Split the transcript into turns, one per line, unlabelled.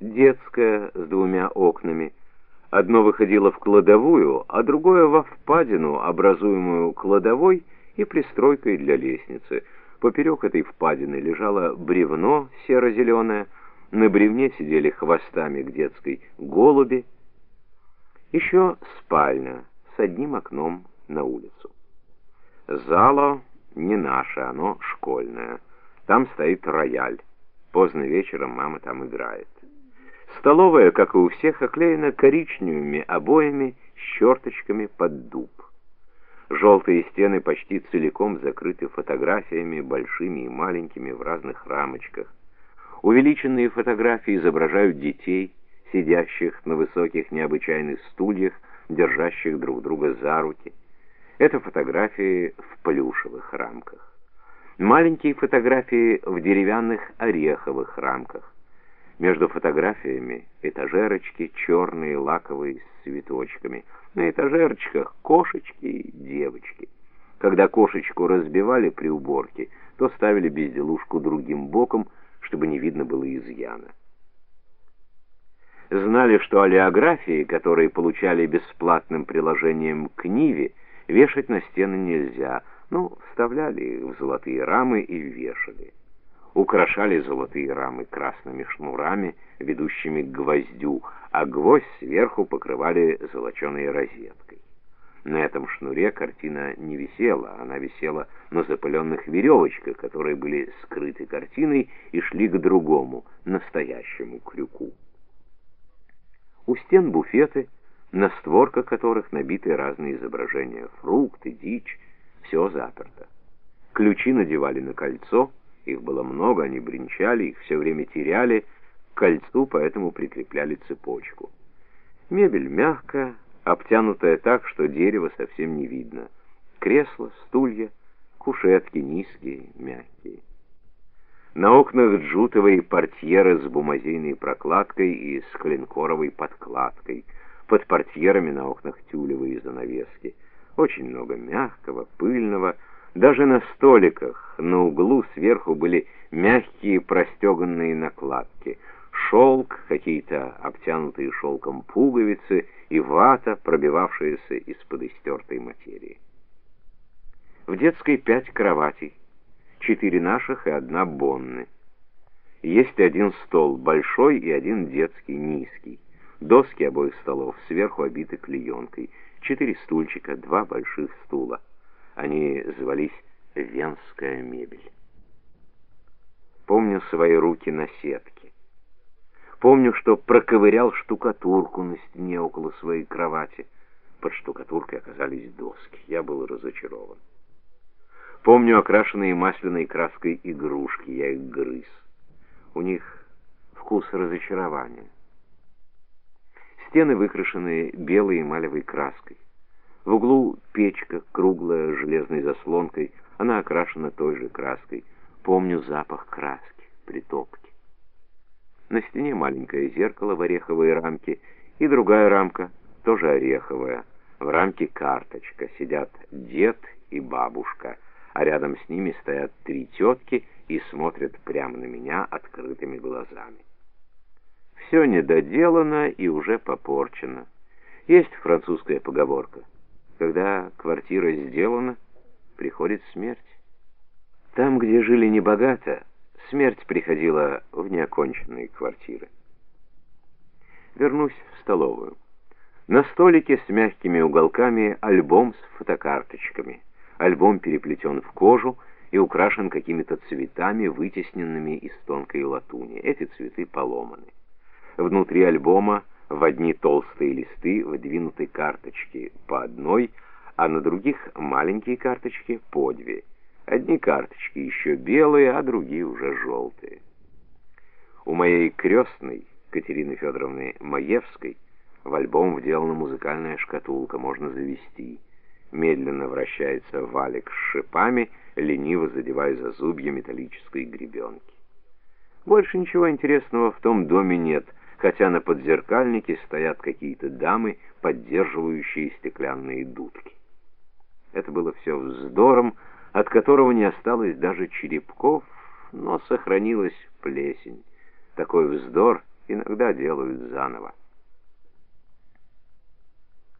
детская с двумя окнами. Одно выходило в кладовую, а другое во впадину, образуемую кладовой и пристройкой для лестницы. Поперек этой впадины лежало бревно серо-зеленое, на бревне сидели хвостами к детской голуби. Еще спальня с одним окном на улицу. Зало не наше, оно школьное. Там стоит рояль. Поздно вечером мама там играет. Столовая, как и у всех, оклеена коричневыми обоями с черточками под дуб. Желтые стены почти целиком закрыты фотографиями, большими и маленькими, в разных рамочках. Увеличенные фотографии изображают детей, сидящих на высоких необычайных стульях, держащих друг друга за руки. Это фотографии в плюшевых рамках. Маленькие фотографии в деревянных ореховых рамках. Между фотографиями этажерочки черные, лаковые, с цветочками. На этажерочках кошечки и девочки. Когда кошечку разбивали при уборке, то ставили безделушку другим боком, чтобы не видно было изъяна. Знали, что олеографии, которые получали бесплатным приложением к Ниве, вешать на стены нельзя, ну, вставляли их в золотые рамы и вешали украшали золотые рамы красными шнурами, ведущими к гвоздю, а гвоздь сверху покрывали золоченой розеткой. На этом шнуре картина не висела, она висела на запыленных веревочках, которые были скрыты картиной и шли к другому, настоящему крюку. У стен буфеты, на створках которых набиты разные изображения, фрукты, дичь, все заперто. Ключи надевали на кольцо, их было много, они бренчали, их все время теряли, к кольцу поэтому прикрепляли цепочку. Мебель мягкая, обтянутая так, что дерево совсем не видно. Кресла, стулья, кушетки низкие, мягкие. На окнах джутовые портьеры с бумазейной прокладкой и с клинкоровой подкладкой. Под портьерами на окнах тюлевые занавески. Очень много мягкого, пыльного, даже на столиках на углу сверху были мягкие простеганные накладки, шелк, какие-то обтянутые шелком пуговицы и вата, пробивавшаяся из-под истертой материи. В детской пять кроватей, четыре наших и одна Бонны. Есть один стол, большой, и один детский, низкий. Доски обоих столов сверху обиты клеенкой, четыре стульчика, два больших стула. Они звались «Венская мебель». Помню свои руки на сетке. Помню, что проковырял штукатурку на стене около своей кровати. Под штукатуркой оказались доски. Я был разочарован. Помню окрашенные масляной краской игрушки. Я их грыз. У них вкус разочарования. Стены выкрашены белой эмалевой краской. В углу печка, круглая, железной заслонкой, она окрашена той же краской. Помню запах краски, притопки. На стене маленькое зеркало в ореховой рамке и другая рамка, тоже ореховая. В рамке карточка, сидят дед и бабушка, а рядом с ними стоят три тетки и смотрят прямо на меня открытыми глазами. Все недоделано и уже попорчено. Есть французская поговорка — когда квартира сделана, приходит смерть. Там, где жили небогато, смерть приходила в неоконченные квартиры. Вернусь в столовую. На столике с мягкими уголками альбом с фотокарточками. Альбом переплетен в кожу и украшен какими-то цветами, вытесненными из тонкой латуни. Эти цветы поломаны. Внутри альбома в одни толстые листы выдвинуты карточки по одной, а на других маленькие карточки по две. Одни карточки еще белые, а другие уже желтые. У моей крестной, Катерины Федоровны Маевской, в альбом вделана музыкальная шкатулка, можно завести. Медленно вращается валик с шипами, лениво задевая за зубья металлической гребенки. Больше ничего интересного в том доме нет — хотя на подзеркальнике стоят какие-то дамы, поддерживающие стеклянные дудки. Это было все вздором, от которого не осталось даже черепков, но сохранилась плесень. Такой вздор иногда делают заново.